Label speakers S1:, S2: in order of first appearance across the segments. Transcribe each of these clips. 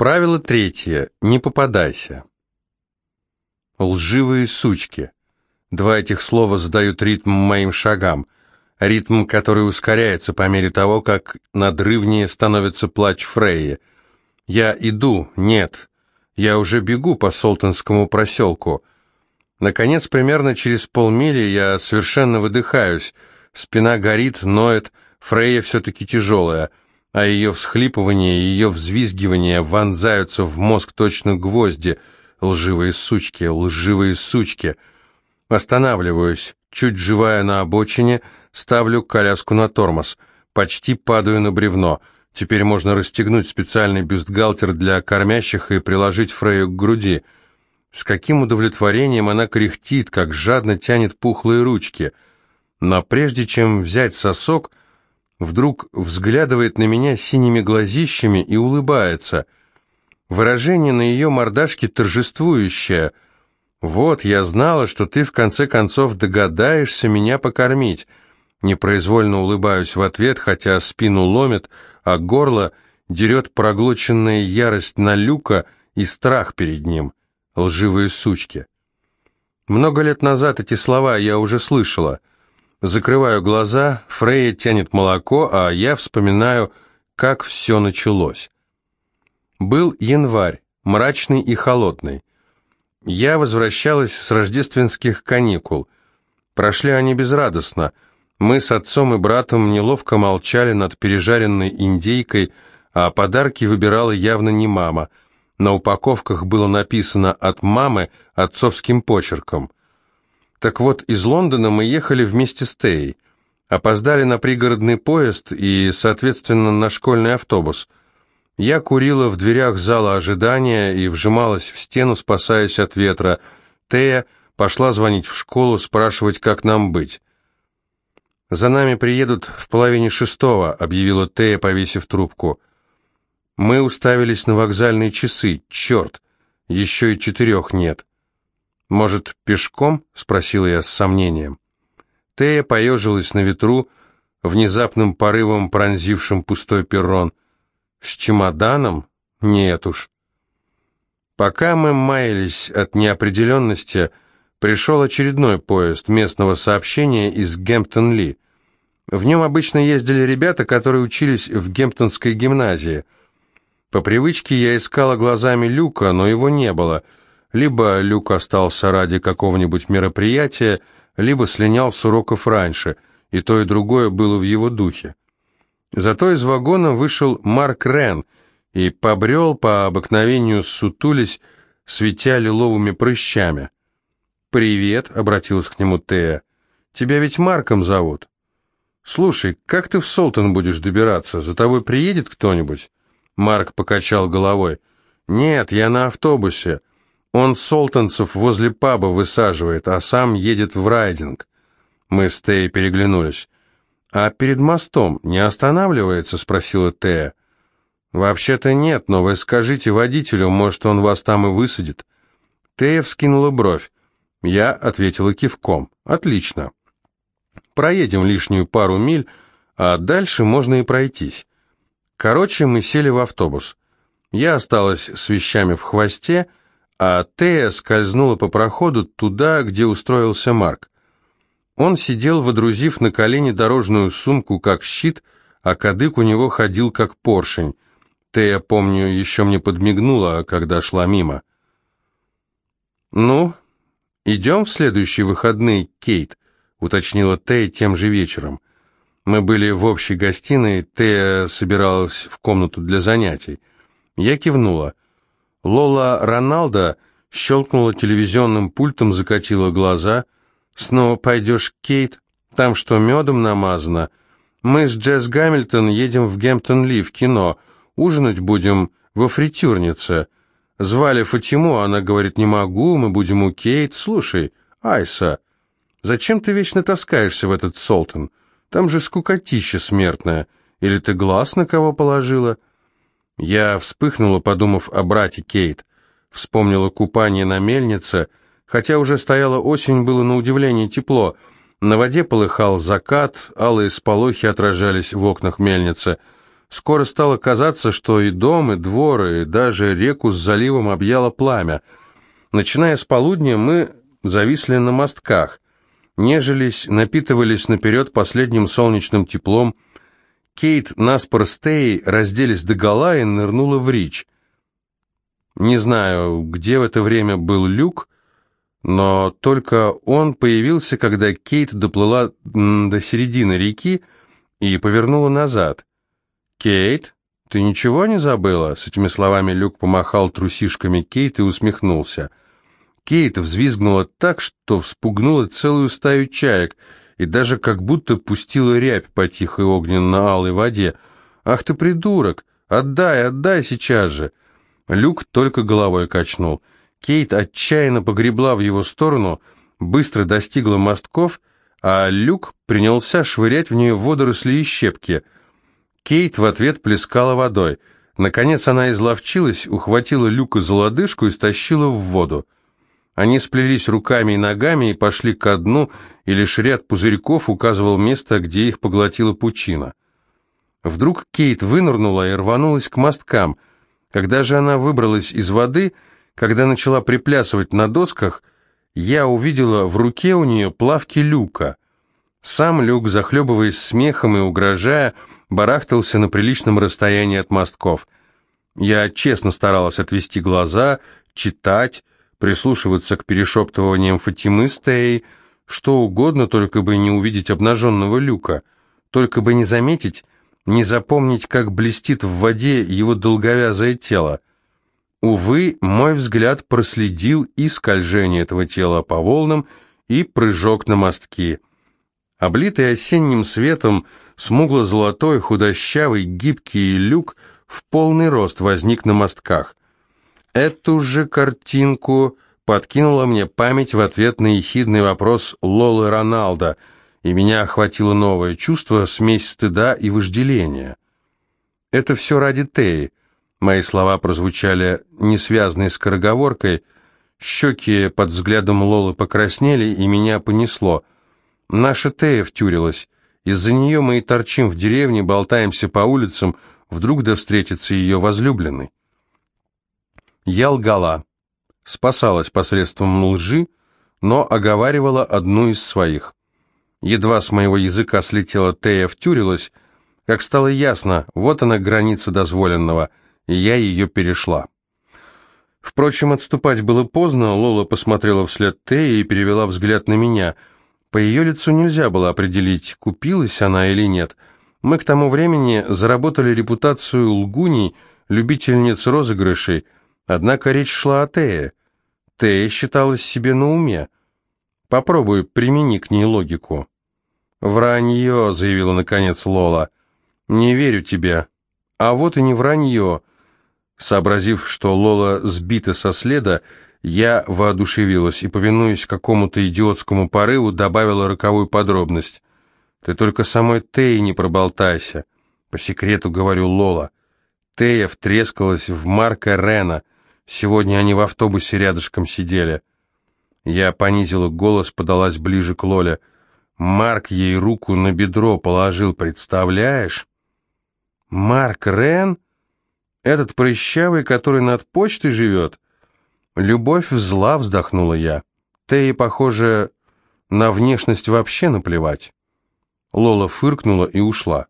S1: Правило третье. Не попадайся. Лживые сучки. Два этих слова задают ритм моим шагам. Ритм, который ускоряется по мере того, как надрывнее становится плач Фрейи. Я иду, нет. Я уже бегу по Солтонскому проселку. Наконец, примерно через полмили я совершенно выдыхаюсь. Спина горит, ноет, Фрейя все-таки тяжелая а ее всхлипывание ее взвизгивание вонзаются в мозг точно гвозди. Лживые сучки, лживые сучки. Останавливаюсь, чуть живая на обочине, ставлю коляску на тормоз. Почти падаю на бревно. Теперь можно расстегнуть специальный бюстгальтер для кормящих и приложить Фрею к груди. С каким удовлетворением она кряхтит, как жадно тянет пухлые ручки. Но прежде чем взять сосок, вдруг взглядывает на меня синими глазищами и улыбается. Выражение на ее мордашке торжествующее. «Вот, я знала, что ты в конце концов догадаешься меня покормить». Непроизвольно улыбаюсь в ответ, хотя спину ломит, а горло дерет проглоченная ярость на люка и страх перед ним. Лживые сучки. Много лет назад эти слова я уже слышала. Закрываю глаза, Фрейя тянет молоко, а я вспоминаю, как все началось. Был январь, мрачный и холодный. Я возвращалась с рождественских каникул. Прошли они безрадостно. Мы с отцом и братом неловко молчали над пережаренной индейкой, а подарки выбирала явно не мама. На упаковках было написано «от мамы» отцовским почерком – так вот, из Лондона мы ехали вместе с Тей. Опоздали на пригородный поезд и, соответственно, на школьный автобус. Я курила в дверях зала ожидания и вжималась в стену, спасаясь от ветра. Тея пошла звонить в школу, спрашивать, как нам быть. «За нами приедут в половине шестого», — объявила Тея, повесив трубку. Мы уставились на вокзальные часы. Черт, еще и четырех нет. «Может, пешком?» — спросила я с сомнением. Тея поежилась на ветру, внезапным порывом пронзившим пустой перрон. «С чемоданом? Нет уж». Пока мы маялись от неопределенности, пришел очередной поезд местного сообщения из Гемптон-Ли. В нем обычно ездили ребята, которые учились в Гемптонской гимназии. По привычке я искала глазами Люка, но его не было — либо Люк остался ради какого-нибудь мероприятия, либо слинял с уроков раньше, и то и другое было в его духе. Зато из вагона вышел Марк Рен и побрел по обыкновению сутулись, светя лиловыми прыщами. «Привет», — обратилась к нему Тея, — «тебя ведь Марком зовут». «Слушай, как ты в Солтон будешь добираться? За тобой приедет кто-нибудь?» Марк покачал головой. «Нет, я на автобусе. Он солтанцев возле паба высаживает, а сам едет в райдинг. Мы с Теей переглянулись. «А перед мостом не останавливается?» — спросила Тея. «Вообще-то нет, но вы скажите водителю, может, он вас там и высадит». Тея вскинула бровь. Я ответила кивком. «Отлично. Проедем лишнюю пару миль, а дальше можно и пройтись». Короче, мы сели в автобус. Я осталась с вещами в хвосте, — а Тея скользнула по проходу туда, где устроился Марк. Он сидел, водрузив на колени дорожную сумку, как щит, а кадык у него ходил, как поршень. Тея, помню, еще мне подмигнула, когда шла мимо. «Ну, идем в следующие выходные, Кейт», — уточнила Тея тем же вечером. Мы были в общей гостиной, Тея собиралась в комнату для занятий. Я кивнула. Лола Роналдо щелкнула телевизионным пультом, закатила глаза. «Снова пойдешь, Кейт? Там что, медом намазано? Мы с Джесс Гамильтон едем в Гемптон-Ли в кино. Ужинать будем во фритюрнице. Звали Фатиму, она говорит, не могу, мы будем у Кейт. Слушай, Айса, зачем ты вечно таскаешься в этот Солтон? Там же скукотища смертная. Или ты глаз на кого положила?» Я вспыхнула, подумав о брате Кейт. Вспомнила купание на мельнице, хотя уже стояла осень, было на удивление тепло. На воде полыхал закат, алые сполохи отражались в окнах мельницы. Скоро стало казаться, что и дом, и двор, и даже реку с заливом объяло пламя. Начиная с полудня мы зависли на мостках, нежились, напитывались наперед последним солнечным теплом. Кейт, Наспор, Стей разделись догола и нырнула в речь. Не знаю, где в это время был Люк, но только он появился, когда Кейт доплыла до середины реки и повернула назад. «Кейт, ты ничего не забыла?» С этими словами Люк помахал трусишками Кейт и усмехнулся. Кейт взвизгнула так, что вспугнула целую стаю чаек и даже как будто пустила рябь по тихой огненно-алой воде. «Ах ты придурок! Отдай, отдай сейчас же!» Люк только головой качнул. Кейт отчаянно погребла в его сторону, быстро достигла мостков, а Люк принялся швырять в нее водоросли и щепки. Кейт в ответ плескала водой. Наконец она изловчилась, ухватила Люка за лодыжку и стащила в воду. Они сплелись руками и ногами и пошли ко дну, и лишь ряд пузырьков указывал место, где их поглотила пучина. Вдруг Кейт вынырнула и рванулась к мосткам. Когда же она выбралась из воды, когда начала приплясывать на досках, я увидела в руке у нее плавки люка. Сам люк, захлебываясь смехом и угрожая, барахтался на приличном расстоянии от мостков. Я честно старалась отвести глаза, читать, прислушиваться к перешептываниям Фатимы Стей, что угодно, только бы не увидеть обнаженного люка, только бы не заметить, не запомнить, как блестит в воде его долговязое тело. Увы, мой взгляд проследил и скольжение этого тела по волнам, и прыжок на мостки. Облитый осенним светом, смугло-золотой, худощавый, гибкий люк в полный рост возник на мостках. Эту же картинку подкинула мне память в ответ на ехидный вопрос Лолы Роналда, и меня охватило новое чувство, смесь стыда и вожделения. «Это все ради Теи», Мои слова прозвучали несвязной скороговоркой, щеки под взглядом Лолы покраснели, и меня понесло. Наша Тея втюрилась. Из-за нее мы и торчим в деревне, болтаемся по улицам, вдруг да встретится ее возлюбленный. Я лгала, спасалась посредством лжи, но оговаривала одну из своих. Едва с моего языка слетела Тея втюрилась, как стало ясно, вот она граница дозволенного — и я ее перешла. Впрочем, отступать было поздно, Лола посмотрела вслед Теи и перевела взгляд на меня. По ее лицу нельзя было определить, купилась она или нет. Мы к тому времени заработали репутацию лгуней, любительниц розыгрышей, однако речь шла о Тее. Тея считалась себе на уме. Попробуй, примени к ней логику. «Вранье», — заявила наконец Лола. «Не верю тебе». «А вот и не вранье. Сообразив, что Лола сбита со следа, я воодушевилась и, повинуясь какому-то идиотскому порыву, добавила роковую подробность. «Ты только самой Теи не проболтайся». По секрету говорю Лола. Тея втрескалась в Марка Рена. Сегодня они в автобусе рядышком сидели. Я понизила голос, подалась ближе к Лоле. Марк ей руку на бедро положил, представляешь? «Марк Рен?» Этот прыщавый, который над почтой живет? Любовь зла, вздохнула я. Теи, похоже, на внешность вообще наплевать. Лола фыркнула и ушла.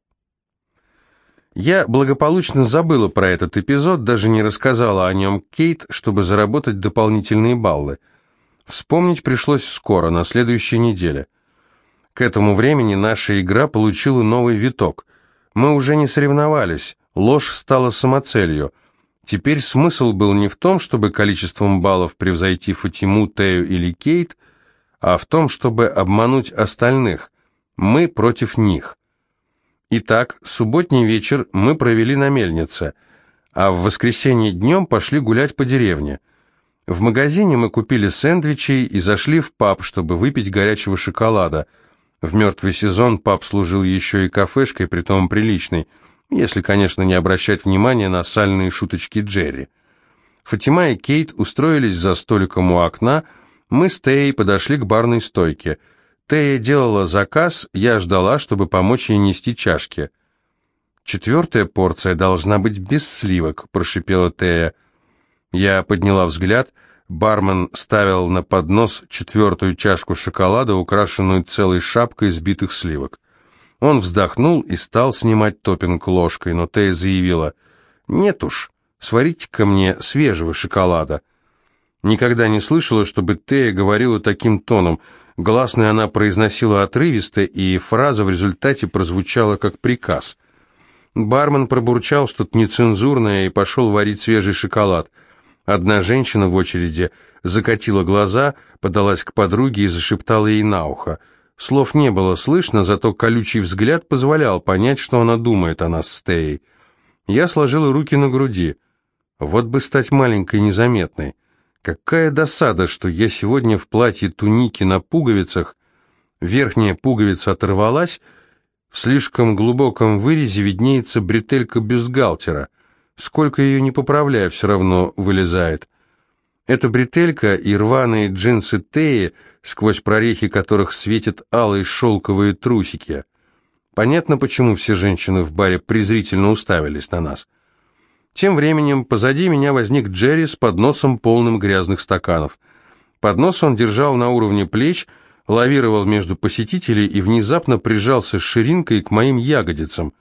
S1: Я благополучно забыла про этот эпизод, даже не рассказала о нем Кейт, чтобы заработать дополнительные баллы. Вспомнить пришлось скоро, на следующей неделе. К этому времени наша игра получила новый виток. Мы уже не соревновались. Ложь стала самоцелью. Теперь смысл был не в том, чтобы количеством баллов превзойти Фатиму, Тею или Кейт, а в том, чтобы обмануть остальных. Мы против них. Итак, субботний вечер мы провели на мельнице, а в воскресенье днем пошли гулять по деревне. В магазине мы купили сэндвичи и зашли в паб, чтобы выпить горячего шоколада. В мертвый сезон паб служил еще и кафешкой, притом приличной – если, конечно, не обращать внимания на сальные шуточки Джерри. Фатима и Кейт устроились за столиком у окна, мы с Теей подошли к барной стойке. Тея делала заказ, я ждала, чтобы помочь ей нести чашки. Четвертая порция должна быть без сливок, прошипела Тея. Я подняла взгляд. Бармен ставил на поднос четвертую чашку шоколада, украшенную целой шапкой сбитых сливок. Он вздохнул и стал снимать топпинг ложкой, но Тея заявила, «Нет уж, сварите-ка мне свежего шоколада». Никогда не слышала, чтобы Тея говорила таким тоном. Гласные она произносила отрывисто, и фраза в результате прозвучала как приказ. Бармен пробурчал что-то нецензурное и пошел варить свежий шоколад. Одна женщина в очереди закатила глаза, подалась к подруге и зашептала ей на ухо. Слов не было слышно, зато колючий взгляд позволял понять, что она думает о нас с Теей. Я сложила руки на груди. Вот бы стать маленькой незаметной. Какая досада, что я сегодня в платье туники на пуговицах, верхняя пуговица оторвалась, в слишком глубоком вырезе виднеется бретелька бюстгальтера. Сколько ее не поправляю, все равно вылезает. Эта бретелька и рваные джинсы Теи, сквозь прорехи которых светят алые шелковые трусики. Понятно, почему все женщины в баре презрительно уставились на нас. Тем временем позади меня возник Джерри с подносом полным грязных стаканов. Поднос он держал на уровне плеч, лавировал между посетителей и внезапно прижался с ширинкой к моим ягодицам.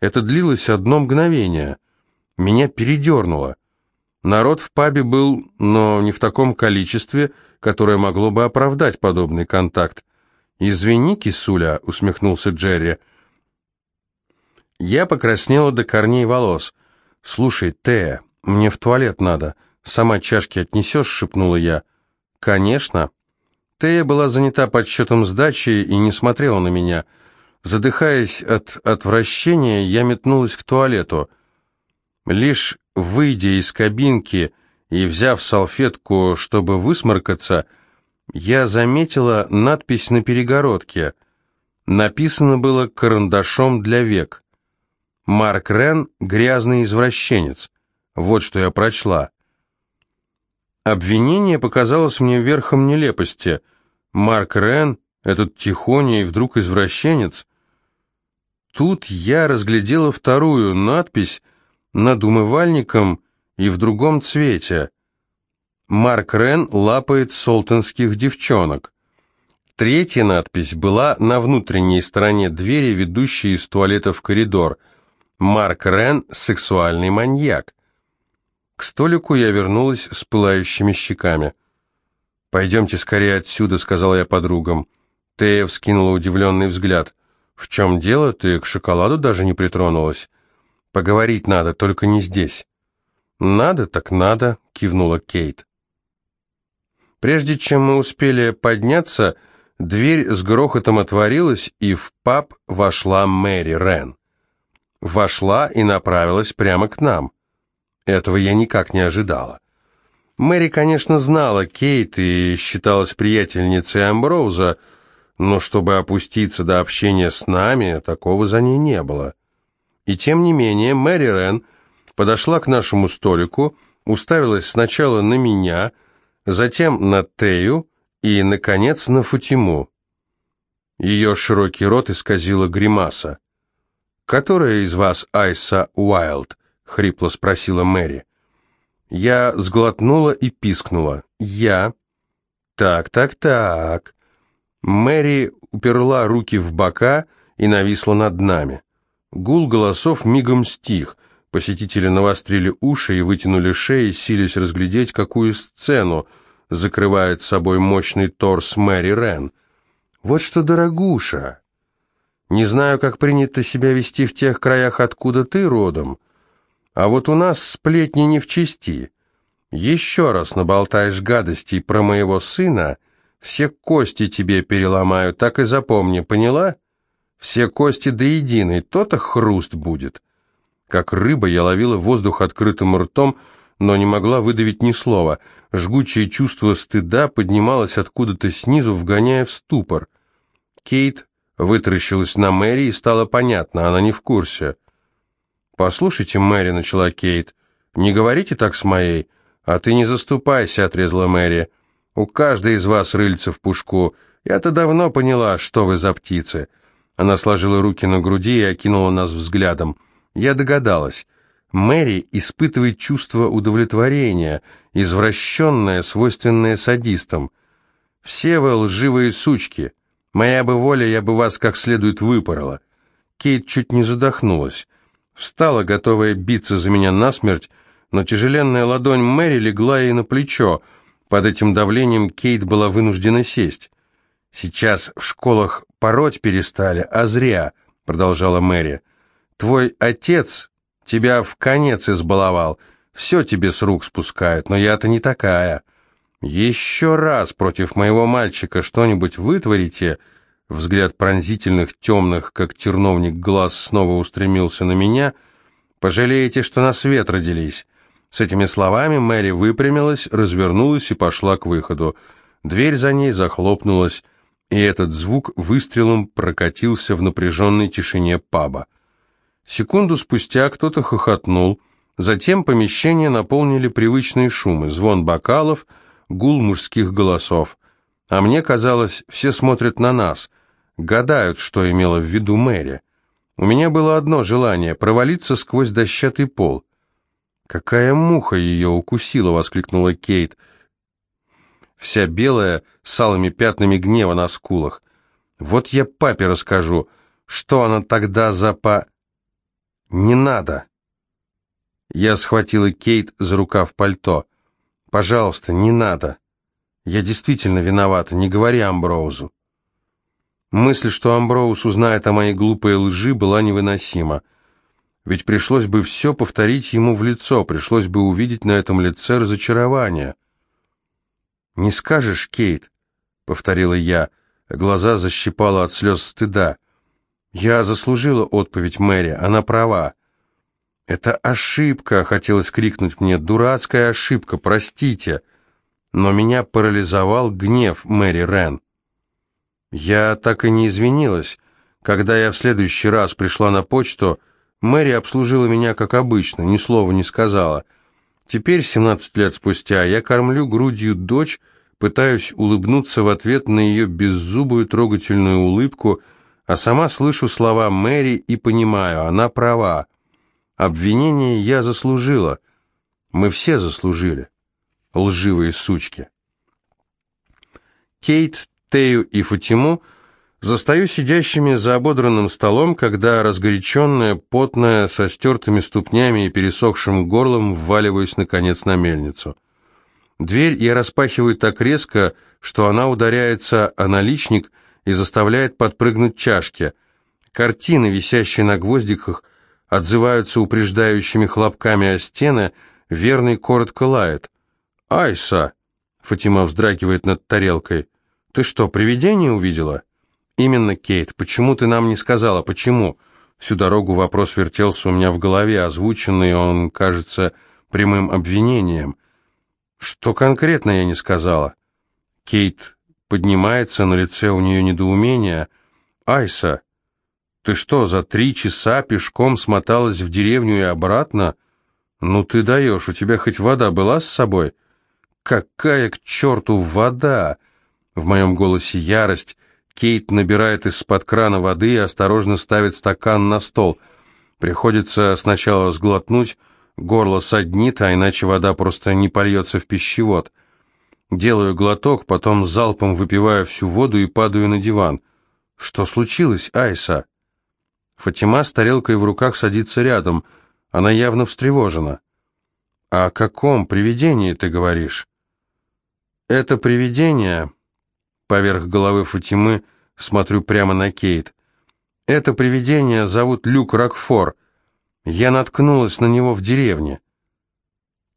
S1: Это длилось одно мгновение. Меня передернуло. Народ в пабе был, но не в таком количестве, которое могло бы оправдать подобный контакт. «Извини, кисуля», — усмехнулся Джерри. Я покраснела до корней волос. «Слушай, Тея, мне в туалет надо. Сама чашки отнесешь?» — шепнула я. «Конечно». Тея была занята подсчетом сдачи и не смотрела на меня. Задыхаясь от отвращения, я метнулась к туалету. Лишь выйдя из кабинки и взяв салфетку, чтобы высморкаться, я заметила надпись на перегородке. Написано было карандашом для век. «Марк Рен — грязный извращенец». Вот что я прочла. Обвинение показалось мне верхом нелепости. Марк Рен, этот тихоня и вдруг извращенец. Тут я разглядела вторую надпись над умывальником и в другом цвете. Марк Рен лапает солтонских девчонок. Третья надпись была на внутренней стороне двери, ведущей из туалета в коридор. Марк Рен – сексуальный маньяк. К столику я вернулась с пылающими щеками. «Пойдемте скорее отсюда», — сказала я подругам. Тея вскинула удивленный взгляд. «В чем дело? Ты к шоколаду даже не притронулась?» «Поговорить надо, только не здесь». «Надо, так надо», — кивнула Кейт. Прежде чем мы успели подняться, дверь с грохотом отворилась, и в паб вошла Мэри Рен. Вошла и направилась прямо к нам. Этого я никак не ожидала. Мэри, конечно, знала Кейт и считалась приятельницей Амброуза, но чтобы опуститься до общения с нами, такого за ней не было. И тем не менее Мэри Рен подошла к нашему столику, уставилась сначала на меня, затем на Тею и, наконец, на Фатиму. Ее широкий рот исказила гримаса. «Которая из вас Айса Уайлд?» — хрипло спросила Мэри. Я сглотнула и пискнула. «Я?» «Так, так, так». Мэри уперла руки в бока и нависла над нами. Гул голосов мигом стих. Посетители навострили уши и вытянули шеи, сились разглядеть, какую сцену закрывает собой мощный торс Мэри Рен. «Вот что, дорогуша!» «Не знаю, как принято себя вести в тех краях, откуда ты родом», а вот у нас сплетни не в чести. Еще раз наболтаешь гадостей про моего сына, все кости тебе переломаю, так и запомни, поняла? Все кости до единой, то-то хруст будет. Как рыба я ловила воздух открытым ртом, но не могла выдавить ни слова. Жгучее чувство стыда поднималось откуда-то снизу, вгоняя в ступор. Кейт вытаращилась на Мэри, и стало понятно, она не в курсе. «Послушайте, Мэри», — начала Кейт, — «не говорите так с моей». «А ты не заступайся», — отрезала Мэри. «У каждой из вас рыльца в пушку. Я-то давно поняла, что вы за птицы». Она сложила руки на груди и окинула нас взглядом. Я догадалась. Мэри испытывает чувство удовлетворения, извращенное, свойственное садистам. Все вы лживые сучки. Моя бы воля, я бы вас как следует выпорола. Кейт чуть не задохнулась. Встала, готовая биться за меня насмерть, но тяжеленная ладонь Мэри легла ей на плечо. Под этим давлением Кейт была вынуждена сесть. «Сейчас в школах пороть перестали, а зря», — продолжала Мэри. «Твой отец тебя в конец избаловал, все тебе с рук спускают, но я-то не такая. Еще раз против моего мальчика что-нибудь вытворите...» Взгляд пронзительных, темных, как терновник, глаз снова устремился на меня. «Пожалеете, что на свет родились». С этими словами Мэри выпрямилась, развернулась и пошла к выходу. Дверь за ней захлопнулась, и этот звук выстрелом прокатился в напряженной тишине паба. Секунду спустя кто-то хохотнул, затем помещение наполнили привычные шумы, звон бокалов, гул мужских голосов. А мне казалось, все смотрят на нас, гадают, что имела в виду Мэри. У меня было одно желание — провалиться сквозь дощатый пол. «Какая муха ее укусила!» — воскликнула Кейт. Вся белая, с алыми пятнами гнева на скулах. «Вот я папе расскажу, что она тогда за по...» «Не надо!» Я схватила Кейт за рукав пальто. «Пожалуйста, не надо. Я действительно виновата, не говори Амброузу». Мысль, что Амброуз узнает о моей глупой лжи, была невыносима. Ведь пришлось бы все повторить ему в лицо, пришлось бы увидеть на этом лице разочарование. «Не скажешь, Кейт?» — повторила я. Глаза защипала от слез стыда. «Я заслужила отповедь Мэри, она права». «Это ошибка!» — хотелось крикнуть мне. «Дурацкая ошибка, простите!» Но меня парализовал гнев Мэри Рен. Я так и не извинилась. Когда я в следующий раз пришла на почту, Мэри обслужила меня как обычно, ни слова не сказала. Теперь, 17 лет спустя, я кормлю грудью дочь, пытаюсь улыбнуться в ответ на ее беззубую трогательную улыбку, а сама слышу слова Мэри и понимаю, она права. Обвинение я заслужила. Мы все заслужили. Лживые сучки. Кейт, Тею и Фатиму – Застаю сидящими за ободранным столом, когда разгоряченная, потная, со стертыми ступнями и пересохшим горлом вваливаюсь, наконец, на мельницу. Дверь я распахиваю так резко, что она ударяется о наличник и заставляет подпрыгнуть чашки. Картины, висящие на гвоздиках, отзываются упреждающими хлопками о стены, верный коротко лает. «Айса!» — Фатима вздрагивает над тарелкой. «Ты что, привидение увидела?» «Именно, Кейт. Почему ты нам не сказала? Почему?» Всю дорогу вопрос вертелся у меня в голове, озвученный он, кажется, прямым обвинением. «Что конкретно я не сказала?» Кейт поднимается, на лице у нее недоумение. «Айса, ты что, за три часа пешком смоталась в деревню и обратно? Ну ты даешь, у тебя хоть вода была с собой?» «Какая к черту вода?» В моем голосе ярость, Кейт набирает из-под крана воды и осторожно ставит стакан на стол. Приходится сначала сглотнуть, горло саднит, а иначе вода просто не польется в пищевод. Делаю глоток, потом залпом выпиваю всю воду и падаю на диван. «Что случилось, Айса?» Фатима с тарелкой в руках садится рядом. Она явно встревожена. «О каком привидении ты говоришь?» «Это привидение Поверх головы Фатимы смотрю прямо на Кейт. Это привидение зовут Люк Рокфор. Я наткнулась на него в деревне.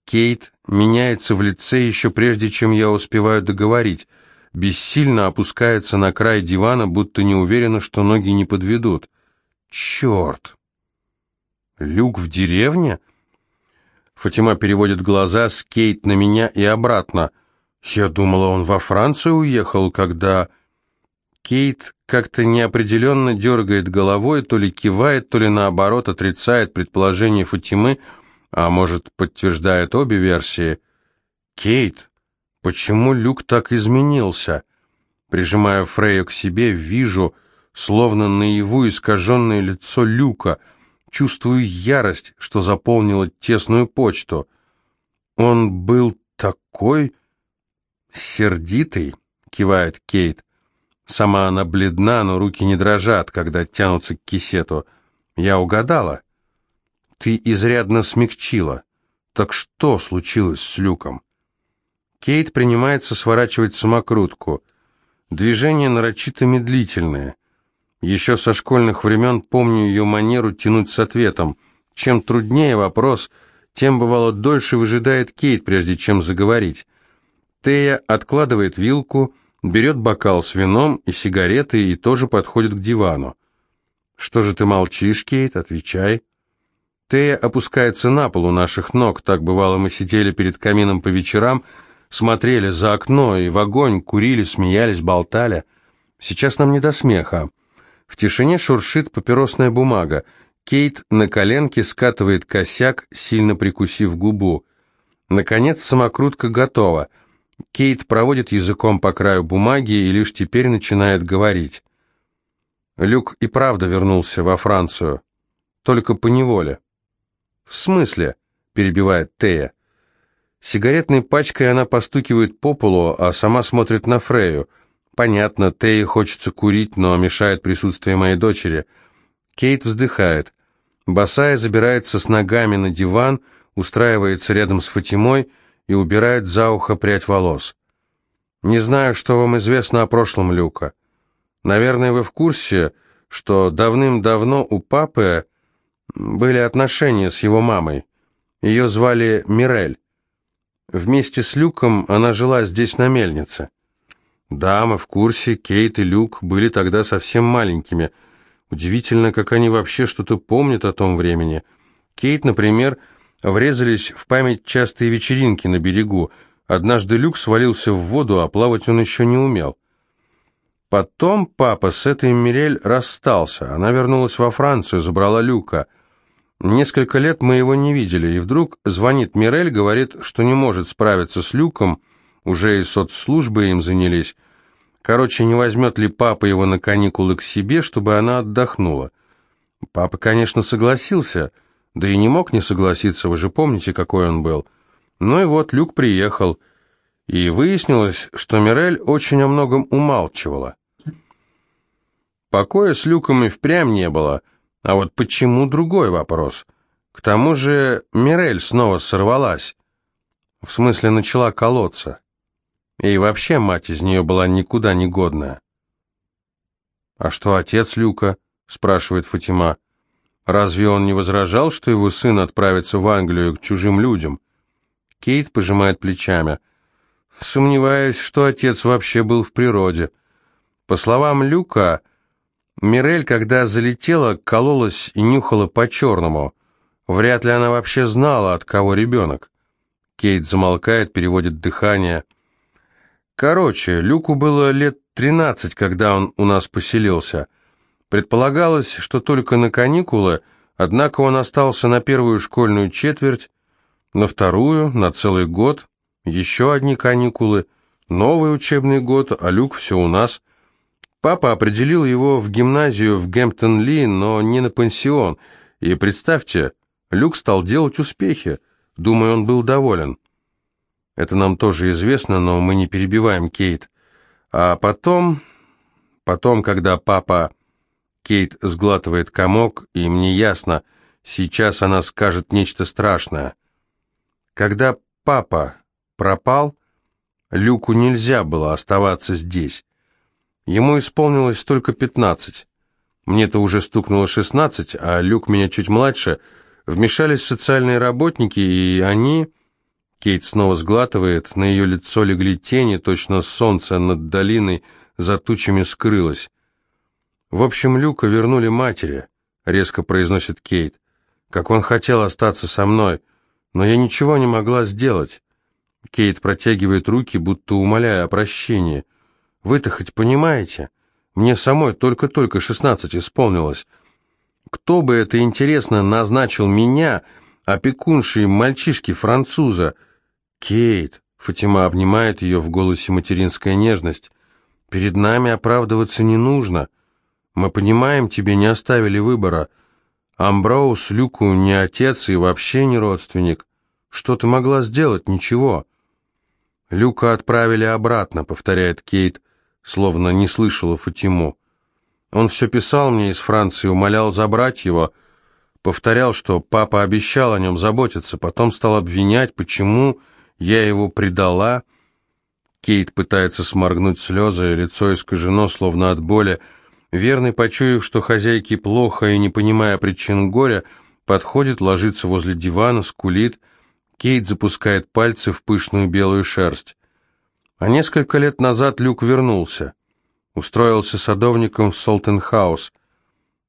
S1: Кейт меняется в лице еще прежде, чем я успеваю договорить. Бессильно опускается на край дивана, будто не уверена, что ноги не подведут. Черт! Люк в деревне? Фатима переводит глаза с Кейт на меня и обратно — я думала, он во Францию уехал, когда... Кейт как-то неопределенно дергает головой, то ли кивает, то ли наоборот отрицает предположение Фатимы, а может, подтверждает обе версии. «Кейт, почему Люк так изменился?» Прижимая Фрейю к себе, вижу, словно наяву искаженное лицо Люка, чувствую ярость, что заполнила тесную почту. Он был такой сердитый, кивает Кейт. Сама она бледна, но руки не дрожат, когда тянутся к кисету. Я угадала. Ты изрядно смягчила. Так что случилось с Люком? Кейт принимается сворачивать самокрутку. Движение нарочито медлительное. Еще со школьных времен помню ее манеру тянуть с ответом. Чем труднее вопрос, тем, бывало, дольше выжидает Кейт, прежде чем заговорить. Тея откладывает вилку, берет бокал с вином и сигареты и тоже подходит к дивану. «Что же ты молчишь, Кейт? Отвечай». Тея опускается на пол у наших ног. Так бывало, мы сидели перед камином по вечерам, смотрели за окно и в огонь, курили, смеялись, болтали. Сейчас нам не до смеха. В тишине шуршит папиросная бумага. Кейт на коленке скатывает косяк, сильно прикусив губу. Наконец самокрутка готова. Кейт проводит языком по краю бумаги и лишь теперь начинает говорить. Люк и правда вернулся во Францию. Только по неволе. «В смысле?» – перебивает Тея. Сигаретной пачкой она постукивает по полу, а сама смотрит на Фрею. Понятно, Тее хочется курить, но мешает присутствие моей дочери. Кейт вздыхает. Босая забирается с ногами на диван, устраивается рядом с Фатимой и убирает за ухо прядь волос. «Не знаю, что вам известно о прошлом Люка. Наверное, вы в курсе, что давным-давно у папы были отношения с его мамой. Ее звали Мирель. Вместе с Люком она жила здесь на мельнице. Да, мы в курсе, Кейт и Люк были тогда совсем маленькими. Удивительно, как они вообще что-то помнят о том времени. Кейт, например, врезались в память частые вечеринки на берегу. Однажды Люк свалился в воду, а плавать он еще не умел. Потом папа с этой Мирель расстался. Она вернулась во Францию, забрала Люка. Несколько лет мы его не видели, и вдруг звонит Мирель, говорит, что не может справиться с Люком, уже и соцслужбы им занялись. Короче, не возьмет ли папа его на каникулы к себе, чтобы она отдохнула. Папа, конечно, согласился, да и не мог не согласиться, вы же помните, какой он был. Ну и вот Люк приехал, и выяснилось, что Мирель очень о многом умалчивала. Покоя с Люком и впрямь не было — а вот почему другой вопрос? К тому же Мирель снова сорвалась. В смысле, начала колоться. И вообще мать из нее была никуда не годная. «А что отец Люка?» — спрашивает Фатима. «Разве он не возражал, что его сын отправится в Англию к чужим людям?» Кейт пожимает плечами. «Сомневаюсь, что отец вообще был в природе. По словам Люка, Мирель, когда залетела, кололась и нюхала по-черному. Вряд ли она вообще знала, от кого ребенок. Кейт замолкает, переводит дыхание. Короче, Люку было лет тринадцать, когда он у нас поселился. Предполагалось, что только на каникулы, однако он остался на первую школьную четверть, на вторую, на целый год, еще одни каникулы, новый учебный год, а Люк все у нас – Папа определил его в гимназию в Гэмптон-Ли, но не на пансион. И представьте, Люк стал делать успехи. Думаю, он был доволен. Это нам тоже известно, но мы не перебиваем Кейт. А потом... Потом, когда папа... Кейт сглатывает комок, и мне ясно, сейчас она скажет нечто страшное. Когда папа пропал, Люку нельзя было оставаться здесь. Ему исполнилось только пятнадцать. Мне-то уже стукнуло шестнадцать, а Люк меня чуть младше. Вмешались социальные работники, и они... Кейт снова сглатывает, на ее лицо легли тени, точно солнце над долиной за тучами скрылось. «В общем, Люка вернули матери», — резко произносит Кейт. «Как он хотел остаться со мной, но я ничего не могла сделать». Кейт протягивает руки, будто умоляя о прощении — вы-то хоть понимаете? Мне самой только-только шестнадцать исполнилось. Кто бы это, интересно, назначил меня, опекуншей мальчишки-француза? Кейт, Фатима обнимает ее в голосе материнская нежность. Перед нами оправдываться не нужно. Мы понимаем, тебе не оставили выбора. Амброуз Люку не отец и вообще не родственник. Что ты могла сделать? Ничего. Люка отправили обратно, повторяет Кейт, словно не слышала Фатиму. Он все писал мне из Франции, умолял забрать его, повторял, что папа обещал о нем заботиться, потом стал обвинять, почему я его предала. Кейт пытается сморгнуть слезы, лицо искажено, словно от боли. Верный, почуяв, что хозяйке плохо и не понимая причин горя, подходит, ложится возле дивана, скулит. Кейт запускает пальцы в пышную белую шерсть. А несколько лет назад Люк вернулся. Устроился садовником в Солтенхаус.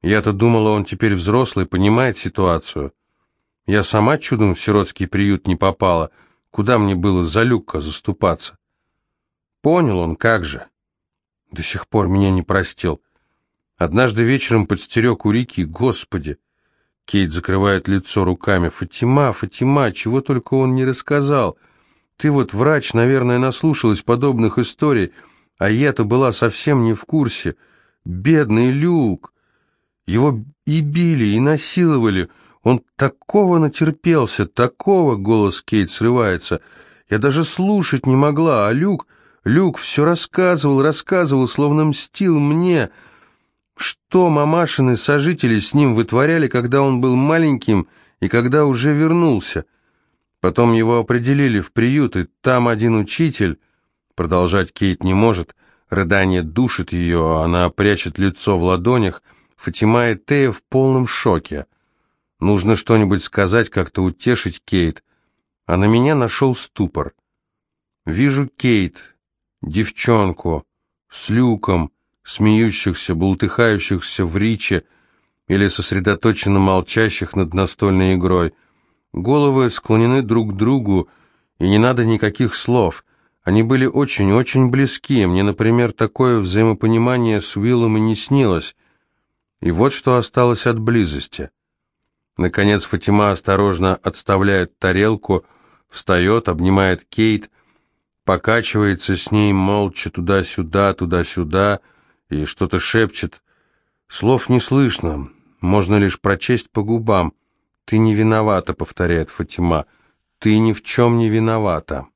S1: Я-то думала, он теперь взрослый, понимает ситуацию. Я сама чудом в сиротский приют не попала. Куда мне было за Люка заступаться? Понял он, как же. До сих пор меня не простил. Однажды вечером подстерег у Рики, господи. Кейт закрывает лицо руками. «Фатима, Фатима, чего только он не рассказал. Ты вот врач, наверное, наслушалась подобных историй». А я-то была совсем не в курсе. Бедный Люк! Его и били, и насиловали. Он такого натерпелся, такого, голос Кейт срывается. Я даже слушать не могла, а Люк... Люк все рассказывал, рассказывал, словно мстил мне. Что мамашины сожители с ним вытворяли, когда он был маленьким и когда уже вернулся. Потом его определили в приют, и там один учитель... Продолжать Кейт не может. Рыдание душит ее, она прячет лицо в ладонях. Фатима и Тея в полном шоке. Нужно что-нибудь сказать, как-то утешить Кейт. А на меня нашел ступор. Вижу Кейт, девчонку, с люком, смеющихся, бултыхающихся в риче или сосредоточенно молчащих над настольной игрой. Головы склонены друг к другу, и не надо никаких слов. Они были очень-очень близки. Мне, например, такое взаимопонимание с Уиллом и не снилось. И вот что осталось от близости. Наконец Фатима осторожно отставляет тарелку, встает, обнимает Кейт, покачивается с ней молча туда-сюда, туда-сюда и что-то шепчет. Слов не слышно, можно лишь прочесть по губам. «Ты не виновата», — повторяет Фатима, — «ты ни в чем не виновата».